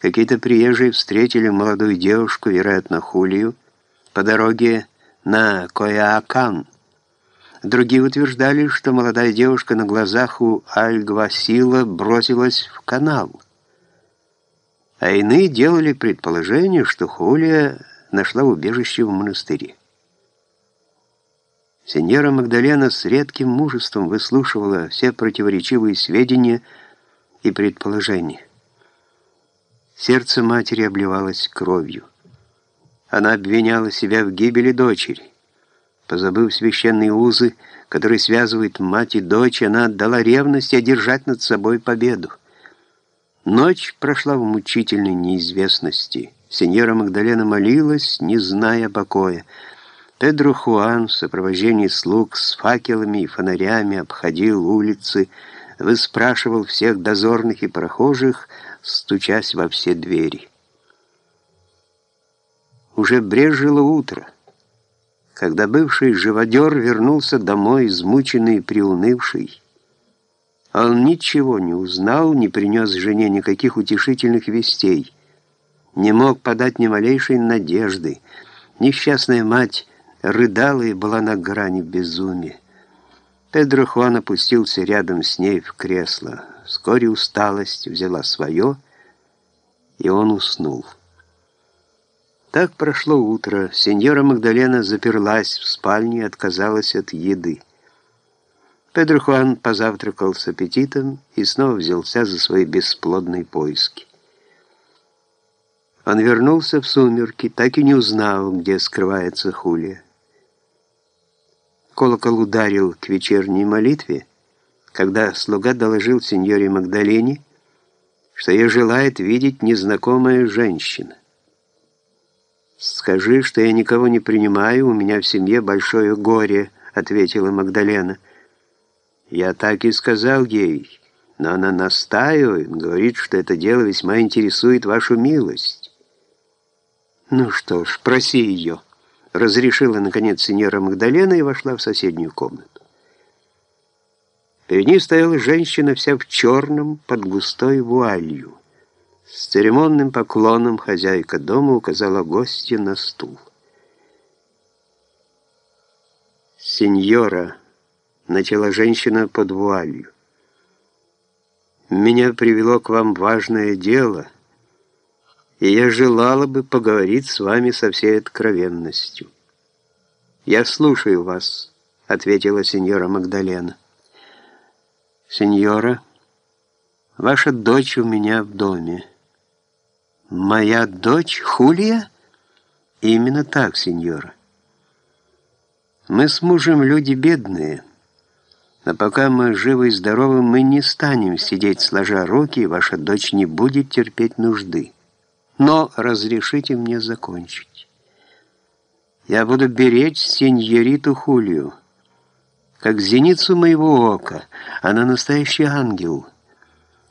Какие-то приезжие встретили молодую девушку, вероятно, Хулию, по дороге на Кояакан. Другие утверждали, что молодая девушка на глазах у Аль-Гвасила бросилась в канал. А иные делали предположение, что Хулия нашла убежище в монастыре. Сеньора Магдалена с редким мужеством выслушивала все противоречивые сведения и предположения. Сердце матери обливалось кровью. Она обвиняла себя в гибели дочери. Позабыв священные узы, которые связывают мать и дочь, она отдала ревность одержать над собой победу. Ночь прошла в мучительной неизвестности. Сеньора Магдалена молилась, не зная покоя. Педро Хуан в сопровождении слуг с факелами и фонарями обходил улицы, выспрашивал всех дозорных и прохожих, стучась во все двери. Уже брежило утро, когда бывший живодер вернулся домой, измученный и приунывший. Он ничего не узнал, не принес жене никаких утешительных вестей, не мог подать ни малейшей надежды. Несчастная мать рыдала и была на грани безумия. Педро Хуан опустился рядом с ней в кресло. Вскоре усталость взяла свое, и он уснул. Так прошло утро. Сеньора Магдалена заперлась в спальне и отказалась от еды. Педро Хуан позавтракал с аппетитом и снова взялся за свои бесплодные поиски. Он вернулся в сумерки, так и не узнал, где скрывается Хулия. Колокол ударил к вечерней молитве, когда слуга доложил сеньоре Магдалене, что ее желает видеть незнакомая женщина. «Скажи, что я никого не принимаю, у меня в семье большое горе», — ответила Магдалена. «Я так и сказал ей, но она настаивает, говорит, что это дело весьма интересует вашу милость». «Ну что ж, проси ее», — разрешила, наконец, сеньора Магдалена и вошла в соседнюю комнату. Перед ней стояла женщина вся в черном, под густой вуалью. С церемонным поклоном хозяйка дома указала гостья на стул. «Сеньора», — начала женщина под вуалью, — «меня привело к вам важное дело, и я желала бы поговорить с вами со всей откровенностью». «Я слушаю вас», — ответила сеньора Магдалена. «Сеньора, ваша дочь у меня в доме». «Моя дочь Хулия?» «Именно так, сеньора. Мы с мужем люди бедные, но пока мы живы и здоровы, мы не станем сидеть сложа руки, и ваша дочь не будет терпеть нужды. Но разрешите мне закончить. Я буду беречь сеньориту Хулию» как зеницу моего ока. Она настоящий ангел.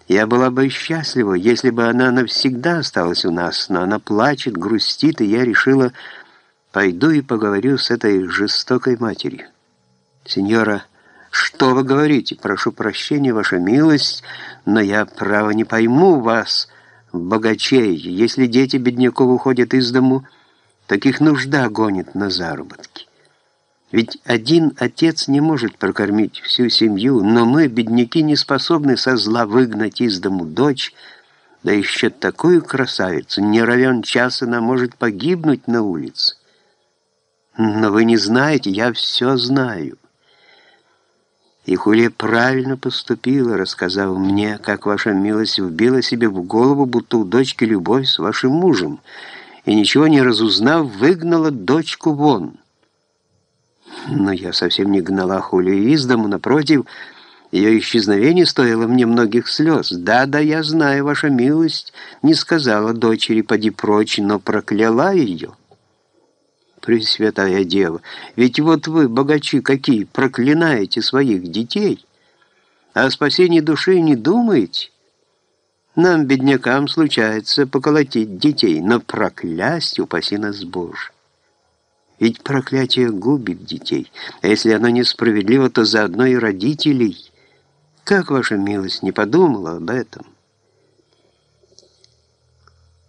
Я была бы счастлива, если бы она навсегда осталась у нас, но она плачет, грустит, и я решила, пойду и поговорю с этой жестокой матерью. Сеньора, что вы говорите? Прошу прощения, ваша милость, но я, право, не пойму вас, богачей. Если дети бедняков уходят из дому, таких нужда гонит на заработки. Ведь один отец не может прокормить всю семью, но мы, бедняки, не способны со зла выгнать из дому дочь, да еще такую красавицу, не равен час она может погибнуть на улице. Но вы не знаете, я все знаю. И Хулия правильно поступила, рассказав мне, как ваша милость вбила себе в голову, будто у дочки любовь с вашим мужем, и ничего не разузнав, выгнала дочку вон». Но я совсем не гнала Хулию из дому, напротив, ее исчезновение стоило мне многих слез. Да-да, я знаю, ваша милость, не сказала дочери «поди прочь», но прокляла ее. Пресвятая Дева, ведь вот вы, богачи какие, проклинаете своих детей, а о спасении души не думаете. Нам, беднякам, случается поколотить детей, но проклясть, упаси нас Боже. Ведь проклятие губит детей, а если оно несправедливо, то заодно и родителей. Как ваша милость не подумала об этом?»